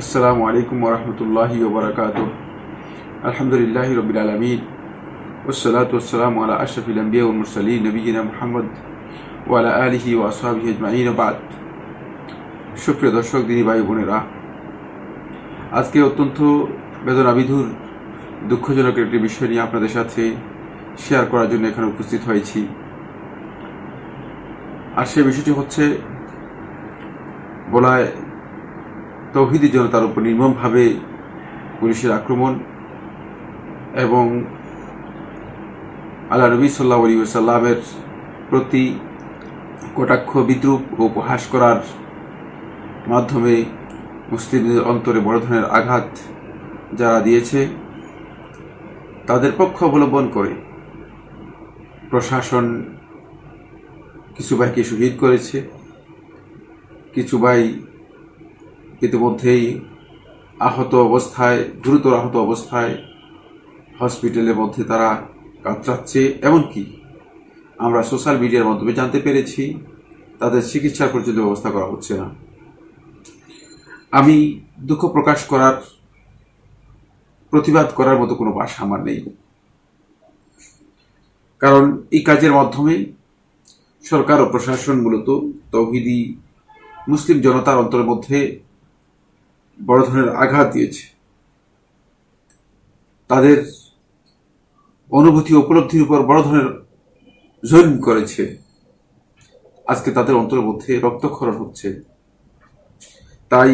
আসসালামু আলাইকুম ওরহমতুল্লাহি ওবরাকাত আলহামদুলিল্লাহ রবিল আলমিন। ওসলাত ওসালাম আলা আশরফিল আম্বিয়া উল মুরসালী নবীনা মোহাম্মদ ওয়ালা আলহি ও আসহাবি আজমাইন বাদ। সুপ্রিয় দর্শক, দিনী ভাই বোনেরা আজকে অত্যন্ত বেদনাবিধুর, দুঃখজনক একটি বিষয় নিয়ে আপনাদের সাথে শেয়ার করার জন্য এখানে উপস্থিত হয়েছি। আর সে বিষয়টি হচ্ছে বলায় তৌহিদি জনতার উপর নির্মমভাবে পুলিশের আক্রমণ এবং আল্লাহ নবী সাল্লাহ আলী সাল্লামের প্রতি কটাক্ষ, বিদ্রুপ ও উপহাস করার মাধ্যমে মুসলিমদের অন্তরে বড় ধরনের আঘাত যারা দিয়েছে, তাদের পক্ষ অবলম্বন করে প্রশাসন কিছু ভাইকে শহীদ করেছে, কিছু ভাই ইতিমধ্যেই আহত অবস্থায়, গুরুতর আহত অবস্থায় হসপিটালের মধ্যে তারা কাতরাচ্ছে। এমনকি আমরা সোশ্যাল মিডিয়ার মাধ্যমে জানতে পেরেছি, তাদের চিকিৎসার পর্যন্ত ব্যবস্থা করা হচ্ছে না। আমি দুঃখ প্রকাশ করার, প্রতিবাদ করার মতো কোনো বাসা আমার নেই। কারণ এই কাজের মাধ্যমে সরকার ও প্রশাসন মূলত তৌহিদি মুসলিম জনতার অন্তরের মধ্যে বড় ধরনের আঘাত দিয়েছে। তাদের অনুভূতি উপলব্ধির উপর বড় ধরনের জৈন করেছে। আজকে তাদের অন্তরের মধ্যে রক্তক্ষরণ হচ্ছে। তাই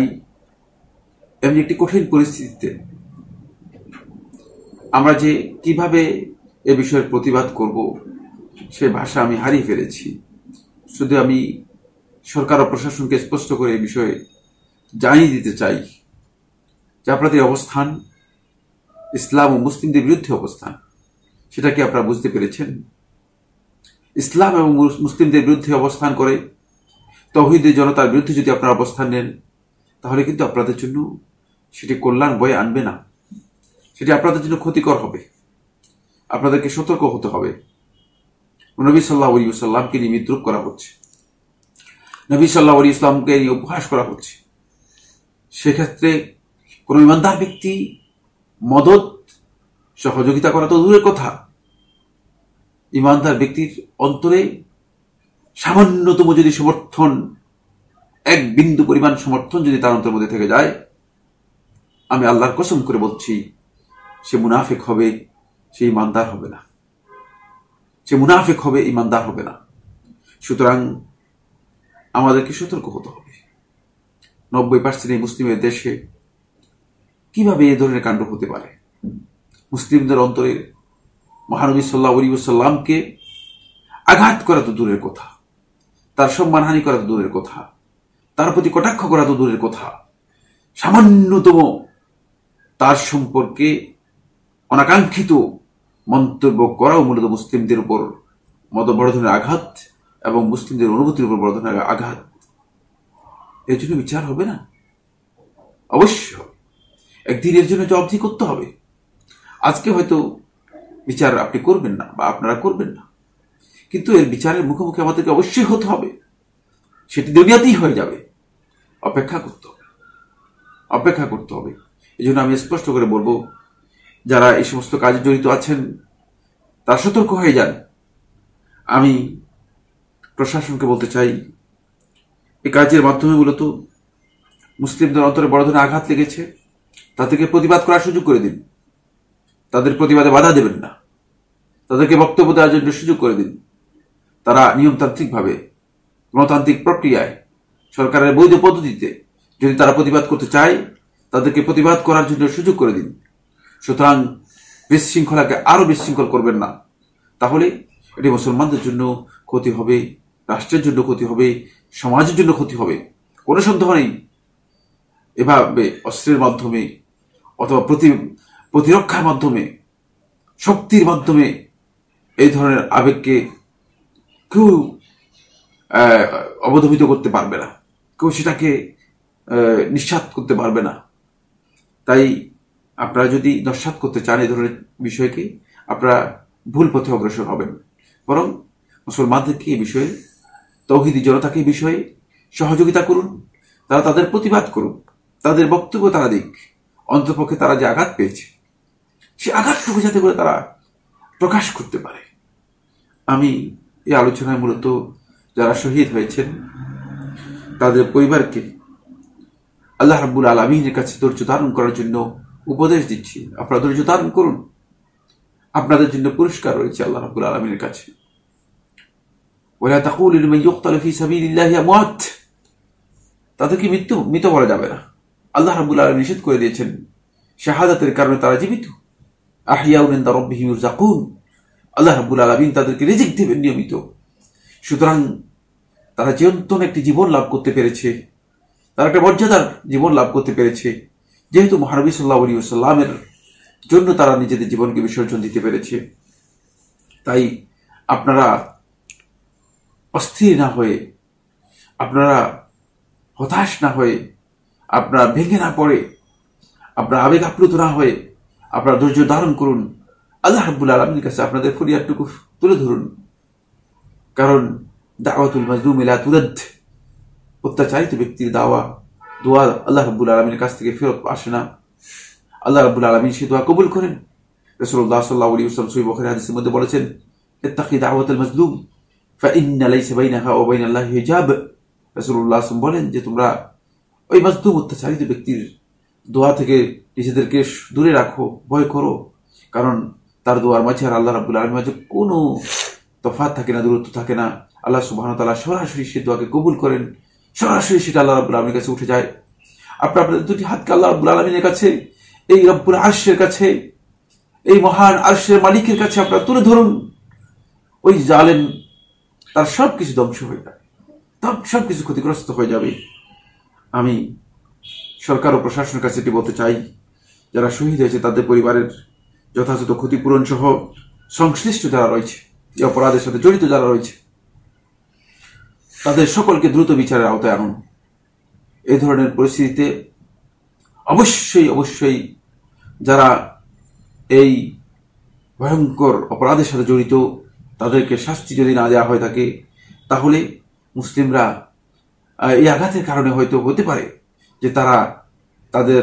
এমনি একটি কঠিন পরিস্থিতিতে আমরা যে কীভাবে এ বিষয়ের প্রতিবাদ করব, সে ভাষা আমি হারিয়ে ফেলেছি। শুধু আমি সরকার ও প্রশাসনকে স্পষ্ট করে এই বিষয়ে জানিয়ে দিতে চাই যে আপনাদের অবস্থান ইসলাম ও মুসলিমদের বিরুদ্ধে অবস্থান। সেটা কি আপনারা বুঝতে পেরেছেন? ইসলাম এবং মুসলিমদের বিরুদ্ধে অবস্থান করে তহিদের জনতার বিরুদ্ধে যদি আপনারা অবস্থান নেন, তাহলে কিন্তু আপনাদের জন্য সেটি কল্যাণ বয়ে আনবে না। সেটি আপনাদের জন্য ক্ষতিকর হবে। আপনাদেরকে সতর্ক হতে হবে। নবী সাল্লাহ সাল্লামকে নিয়ে বিদ্রুপ করা হচ্ছে। নবী সাল্লাহ ইসলামকে নিয়ে উপহাস করা হচ্ছে। সেক্ষেত্রে কোন ইমানদার ব্যক্তি মদত, সহযোগিতা করা তো দূরের কথা। ইমানদার ব্যক্তির অন্তরে সামান্যতম যদি সমর্থন, এক বিন্দু পরিমাণ সমর্থন যদি তার অন্তর মধ্যে থেকে যায়, আমি আল্লাহর কসম করে বলছি, সে মুনাফেক হবে, সে ইমানদার হবে না। সে মুনাফেক হবে, ইমানদার হবে না। সুতরাং আমাদেরকে সতর্ক হতে হবে। নব্বই পার্সেন্ট এই মুসলিমের দেশে কীভাবে এ ধরনের কাণ্ড হতে পারে? মুসলিমদের অন্তরে মহানবী সাল্লাহ সাল্লামকে আঘাত করা তো দূরের কথা, তার সম্মানহানি করা তো দূরের কথা, তার প্রতি কটাক্ষ করা তো দূরের কথা, সামান্যতম তার সম্পর্কে অনাকাঙ্ক্ষিত মন্তব্য করাও মূলত মুসলিমদের উপর মত বড় ধরনের আঘাত এবং মুসলিমদের অনুভূতির উপর বড় ধরনের আঘাত। এর জন্য বিচার হবে না? অবশ্য একদিন এর জন্য জবাবদি করতে হবে। আজকে হয়তো বিচার আপনি করবেন না বা আপনারা করবেন না। কিন্তু এর বিচারের মুখোমুখি আমাদেরকে অবশ্যই হতে হবে। সেটি দুনিয়াতেই হয়ে যাবে। অপেক্ষা করতে হবে। অপেক্ষা করতে হবে। এই জন্য আমি স্পষ্ট করে বলব, যারা এই সমস্ত কাজে জড়িত আছেন, তার সতর্ক হয়ে যান। আমি প্রশাসনকে বলতে চাই এই কাজের মাধ্যমে মূলত মুসলিমদের অন্তরে বড় ধরনের আঘাত লেগেছে। তাদেরকে প্রতিবাদ করার সুযোগ করে দিন। তাদের প্রতিবাদে বাধা দেবেন না। তাদেরকে বক্তব্য দেওয়ার জন্য সুযোগ করে দিন। তারা নিয়মতান্ত্রিকভাবে গণতান্ত্রিক প্রক্রিয়ায় সরকারের বৈধ পদ্ধতিতে যদি তারা প্রতিবাদ করতে চায়, তাদেরকে প্রতিবাদ করার জন্য সুযোগ করে দিন। সুতরাং বিশৃঙ্খলাকে আরও বিশৃঙ্খল করবেন না। তাহলে এটি মুসলমানদের জন্য ক্ষতি হবে, রাষ্ট্রের জন্য ক্ষতি হবে সমাজের জন্য ক্ষতি হবে। কোনো সন্দেহ নেই। এভাবে অস্ত্রের মাধ্যমে অথবা প্রতি, প্রতিরক্ষার মাধ্যমে, শক্তির মাধ্যমে এই ধরনের আবেগকে কেউ অবধমিত করতে পারবে না। কেউ সেটাকে নিঃস্বাত করতে পারবে না। তাই আপনারা যদি নস্বাত করতে চান এই ধরনের বিষয়কে, আপনারা ভুল পথে অগ্রসর হবেন। বরং মুসলমানদেরকে এই বিষয়ে তৌহিদি জনতাকে বিষয়ে সহযোগিতা করুন, তারা তাদের প্রতিবাদ করুন তাদের বক্তব্য তারা দিক অন্তপক্ষে তারা যে আঘাত পেয়েছে, সে আঘাতটুকু যাতে করে তারা প্রকাশ করতে পারে। আমি এই আলোচনায় মূলত যারা শহীদ হয়েছেন, তাদের পরিবারকে আল্লাহ রাব্বুল আলমিনের কাছে ধৈর্য ধারণ করার জন্য উপদেশ দিচ্ছি। আপনারা ধৈর্য ধারণ করুন। আপনাদের জন্য পুরস্কার রয়েছে আল্লাহ রাব্বুল আলমিনের কাছে। ওলা তাকুল লিমান ইউকতাল ফি সাবিলিল্লাহি আমওয়াত তাদেরকে মৃত্যু? মৃত বলা যাবে না। আল্লাহ রাব্বুল আলামিন নিষেধ করে দিয়েছেন শাহাদাতের কারণে তারা জীবিত। আহিয়াউন ইনদা রাব্বিহিম ইরজাকুন আল্লাহ রাব্বুল আলামিন তাদেরকে রিজিক দেবেন নিয়মিত। সুতরাং তারা চিরন্তন একটি জীবন লাভ করতে পেরেছে। তারা একটা মর্যাদার জীবন লাভ করতে পেরেছে। যেহেতু মহানবী সাল্লাহ আলী সাল্লামের জন্য তারা নিজেদের জীবনকে বিসর্জন দিতে পেরেছে। তাই আপনারা অস্থির না হয়ে, আপনারা হতাশ না হয়ে, আপনারা ভেঙে না পড়ে, আপনারা আবেগ আপ্লুত না হয়ে, আপনারা ধৈর্য ধারণ করুন। আল্লাহ রাব্বুল আলমীর কাছে আপনাদের ফরিয়াদটুকু তুলে ধরুন। কারণ দাওয়াতুল মাজলুম ইলা তুরদ, অত্যাচারিত ব্যক্তির দাওয়া, দোয়া আল্লাহ রাব্বুল আলমীর কাছ থেকে ফেরত আসে না। আল্লাহ রাব্বুল আলমী সে দোয়া কবুল করেন। রসুল্লাহ সাল্লাহ আলী হাদিসের মধ্যে বলেছেন, ইত্তাকি দাওয়াতুল মাজলুম। ফাইন্না লাইসা বাইনাহা ওয়া বাইনাল্লাহি হিজাব রাসূলুল্লাহ সাল্লাল্লাহু বলেন যে তোমরা ওই মাজদুম অত্যাচারিত ব্যক্তির দোয়া থেকে নিজেদেরকে দূরে রাখো, ভয় করো। কারণ তার দোয়ার মাঝে আর আল্লাহ রাব্বুল আলমীর মাঝে কোনো তফাত থাকে না, দূরত্ব থাকে না। আল্লাহ সুবাহন তালা সরাসরি সে দোয়াকে কবুল করেন। সরাসরি সেটা আল্লাহ রাব্বুল আলমীর কাছে উঠে যায়। আপনার আপনাদের দুটি হাতকে আল্লাহ রাব্বুল আলমিনের কাছে, এই রব্বুল আশের কাছে, এই মহান আর্শের মালিকের কাছে আপনারা তুলে ধরুন। ওই জালেন তার সব কিছু ধ্বংস হয়ে যাবে সব কিছু ক্ষতিগ্রস্ত হয়ে যাবে। আমি সরকার ও প্রশাসনের কাছে এটি বলতে চাই, যারা শহীদ হয়েছে তাদের পরিবারের যথাযথ ক্ষতিপূরণ সহ সংশ্লিষ্ট যারা রয়েছে, যে অপরাধের সাথে জড়িত যারা রয়েছে, তাদের সকলকে দ্রুত বিচারের আওতায় আনুন। এই ধরনের পরিস্থিতিতে অবশ্যই অবশ্যই যারা এই ভয়ঙ্কর অপরাধের সাথে জড়িত তাদেরকে শাস্তি যদি না দেওয়া হয়ে থাকে, তাহলে মুসলিমরা এই আঘাতের কারণে হয়তো হতে পারে যে তারা তাদের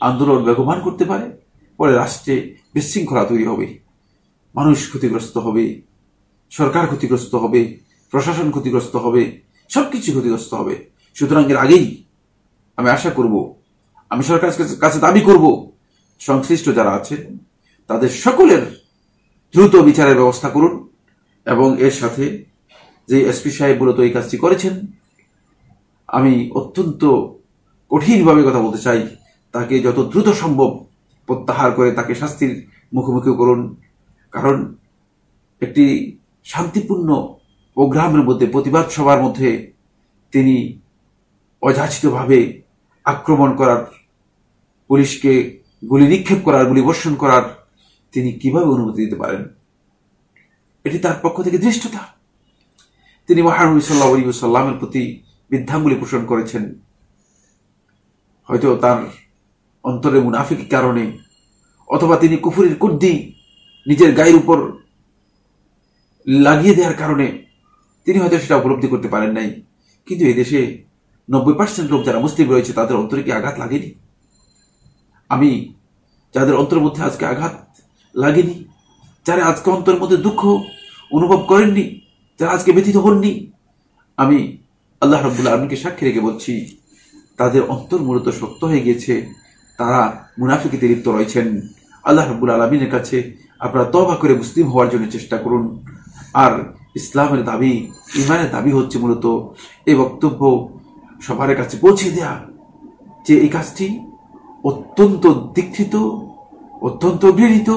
আন্দোলন বেগমান করতে পারে। পরে রাষ্ট্রে বিশৃঙ্খলা তৈরি হবে, মানুষ ক্ষতিগ্রস্ত হবে, সরকার ক্ষতিগ্রস্ত হবে, প্রশাসন ক্ষতিগ্রস্ত হবে সব কিছু ক্ষতিগ্রস্ত হবে। সুতরাং এর আগেই আমি আশা করব, আমি সরকারের কাছে দাবি করব, সংশ্লিষ্ট যারা আছেন, তাদের সকলের দ্রুত বিচারের ব্যবস্থা করুন। এবং এর সাথে যে এসপি সাহেব মূলত এই কাজটি করেছেন, আমি অত্যন্ত কঠিনভাবে কথা বলতে চাই। তাকে যত দ্রুত সম্ভব প্রত্যাহার করে তাকে শাস্তির মুখোমুখি করুন, কারণ একটি শান্তিপূর্ণ প্রোগ্রামের মধ্যে, প্রতিবাদ সভার মধ্যে তিনি অযাচিতভাবে আক্রমণ করার, পুলিশকে গুলি নিক্ষেপ করার, গুলি বর্ষণ করার তিনি কীভাবে অনুমতি দিতে পারেন? এটি তার পক্ষ থেকে দৃষ্টতা তিনি মহানবী সাল্লাহ প্রতি বিদ্যাঙ্গুলি পোষণ করেছেন। হয়তো তার অন্তরে মুনাফিক কারণে, অথবা তিনি কুফুরির কুদ্দি নিজের গায়ের উপর লাগিয়ে দেওয়ার কারণে তিনি হয়তো সেটা উপলব্ধি করতে পারেন নাই। কিন্তু এদেশে নব্বই পার্সেন্ট লোক যারা মুসলিম রয়েছে, তাদের অন্তরে কি আঘাত লাগেনি? আমি যাদের অন্তরের মধ্যে আজকে আঘাত লাগেনি, যারা আজকে অন্তরের মধ্যে দুঃখ অনুভব করেননি যারা আজকে ব্যথিত হননি। আমি আল্লাহ রব্বুল্লা আলমীকে সাক্ষী রেখে বলছি, তাদের অন্তর মূলত শক্ত হয়ে গিয়েছে, তারা মুনাফিকিতে লিপ্ত রয়েছেন। আল্লাহ রব্বুল আলমিনের কাছে আপনারা তবা করে মুসলিম হওয়ার জন্য চেষ্টা করুন। আর ইসলামের দাবি ইমানের দাবি হচ্ছে মূলত এই বক্তব্য সবার কাছে পৌঁছে দেয়া, যে এই কাজটি অত্যন্ত দীক্ষিত, অত্যন্ত ঘৃণিত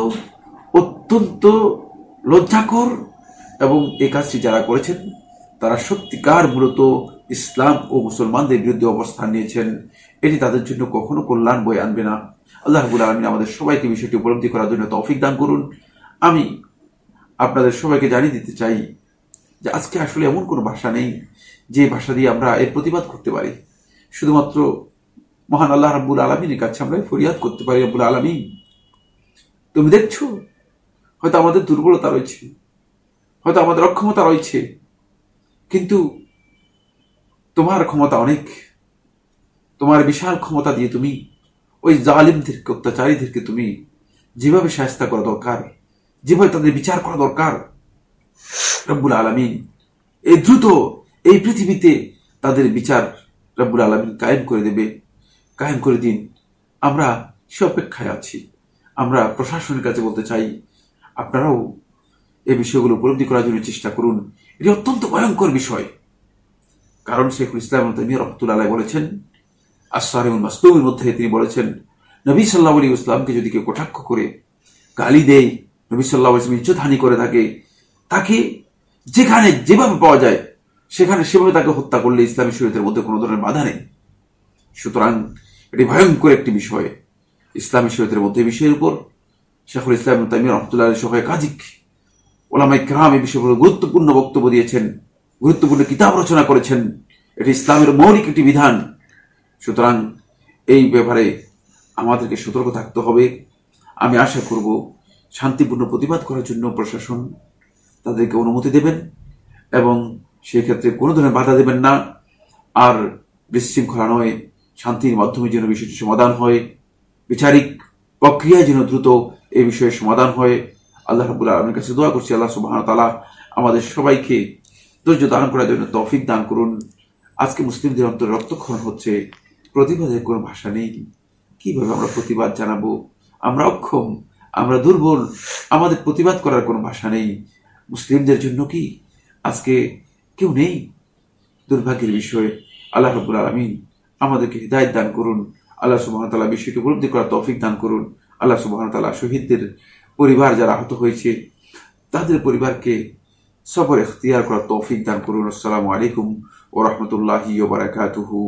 অত্যন্ত লজ্জাকর এবং এই কাজটি যারা করেছেন, তারা সত্যিকার মূলত ইসলাম ও মুসলমানদের বিরুদ্ধে অবস্থান নিয়েছেন। এটি তাদের জন্য কখনো কল্যাণ বয়ে আনবে না। আল্লাহ রাবুল আলমিন আমাদের সবাইকে বিষয়টি উপলব্ধি করার জন্য তৌফিক দান করুন। আমি আপনাদের সবাইকে জানিয়ে দিতে চাই যে আজকে আসলে এমন কোনো ভাষা নেই যে ভাষা দিয়ে আমরা এর প্রতিবাদ করতে পারি। শুধুমাত্র মহান আল্লাহ রাব্বুল আলমিনের কাছে আমরা ফরিয়াদ করতে পারি রাব্বুল আলমিন। তুমি দেখছ? হয়তো আমাদের দুর্বলতা রয়েছে। হয়তো আমাদের অক্ষমতা রয়েছে। কিন্তু তোমার ক্ষমতা অনেক। তোমার বিশাল ক্ষমতা দিয়ে তুমি ওই জালিমদেরকে, অত্যাচারীদেরকে তুমি যেভাবে সাহস্তা করা দরকার, যেভাবে তাদের বিচার করা দরকার, রব্বুল আলমিন এই দ্রুত এই পৃথিবীতে তাদের বিচার রব্বুল আলমিন কায়েম করে দেবে। কায়েম করে দিন। আমরা সে অপেক্ষায় আছি। আমরা প্রশাসনের কাছে বলতে চাই, আপনারাও এই বিষয়গুলো উপলব্ধি করার জন্য চেষ্টা করুন। এটি অত্যন্ত ভয়ঙ্কর বিষয়। কারণ শেখুল ইসলাম তামিয়া রহমতুল্লাহ বলেছেন আসার এবং মাস্তুমের মধ্যে তিনি বলেছেন, নবী সাল্লাহ আলী ইসলামকে যদি কেউ কটাক্ষ করে, গালি দেয়, নবী সাল্লাহ ইসলাম ইজ্জত হানি করে থাকে, তাকে যেখানে যেভাবে পাওয়া যায়, সেখানে সেভাবে তাকে হত্যা করলে ইসলামী শরীয়তের মধ্যে কোনো ধরনের বাধা নেই। সুতরাং এটি ভয়ঙ্কর একটি বিষয়। ইসলামী শরীয়তের মধ্যে বিষয়ের উপর শেখুল ইসলাম তামির রহমতুল্লাহ সহ একাধিক ওলামাই ক্রাম এই বিষয়ে গুরুত্বপূর্ণ বক্তব্য দিয়েছেন, গুরুত্বপূর্ণ কিতাব রচনা করেছেন। এটি ইসলামের মৌলিক একটি বিধান। সুতরাং এই ব্যাপারে আমাদেরকে সতর্ক থাকতে হবে। আমি আশা করব শান্তিপূর্ণ প্রতিবাদ করার জন্য প্রশাসন তাদেরকে অনুমতি দেবেন এবং সেক্ষেত্রে কোনো ধরনের বাধা দেবেন না। আর বিশৃঙ্খলা নয়, শান্তির মাধ্যমে যেন বিষয়টি সমাধান হয়। বিচারিক প্রক্রিয়া যেন দ্রুত এই বিষয়ে সমাধান হয়। আল্লাহ রাবুল আলমের কাছে দোয়া করছি, আল্লাহ সুবাহ তালা আমাদের সবাইকে ধৈর্য দান করার জন্য তফিক দান করুন। আজকে মুসলিমদের অন্তর রক্তক্ষরণ হচ্ছে, প্রতিবাদের কোনো ভাষা নেই। কীভাবে আমরা প্রতিবাদ জানাব? আমরা অক্ষম, আমরা দুর্বল, আমাদের প্রতিবাদ করার কোনো ভাষা নেই। মুসলিমদের জন্য কি আজকে কেউ নেই? দুর্ভাগ্যের বিষয়ে, আল্লাহ রবুল আলমিন আমাদেরকে হৃদায়ত দান করুন। আল্লাহ সুবাহতাল্লাহ বিষয়টি উপলব্ধি করার তৌফিক দান করুন। আল্লাহ সুবাহতাল্লাহ শহীদদের পরিবার যারা আহত হয়েছে, তাদের পরিবারকে সবর এখতিয়ার করার তৌফিক দান করুন। আসসালামু আলাইকুম ও রহমতুল্লাহি ওবরাকাতুহু